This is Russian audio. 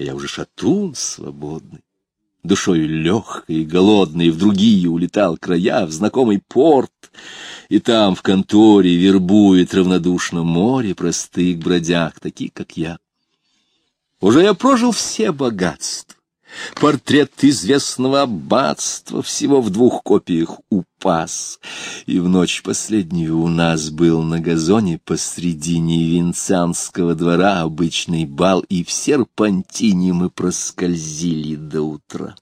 Я уже шатун свободный, душою легкой и голодной, в другие улетал края, в знакомый порт, и там в конторе вербует равнодушно море простых бродяг, таких, как я. Уже я прожил все богатства. Портрет известного аббатства всего в двух копиях упас. И в ночь последнюю у нас был на газоне посредине венцианского двора обычный бал, и в серпантине мы проскользили до утра.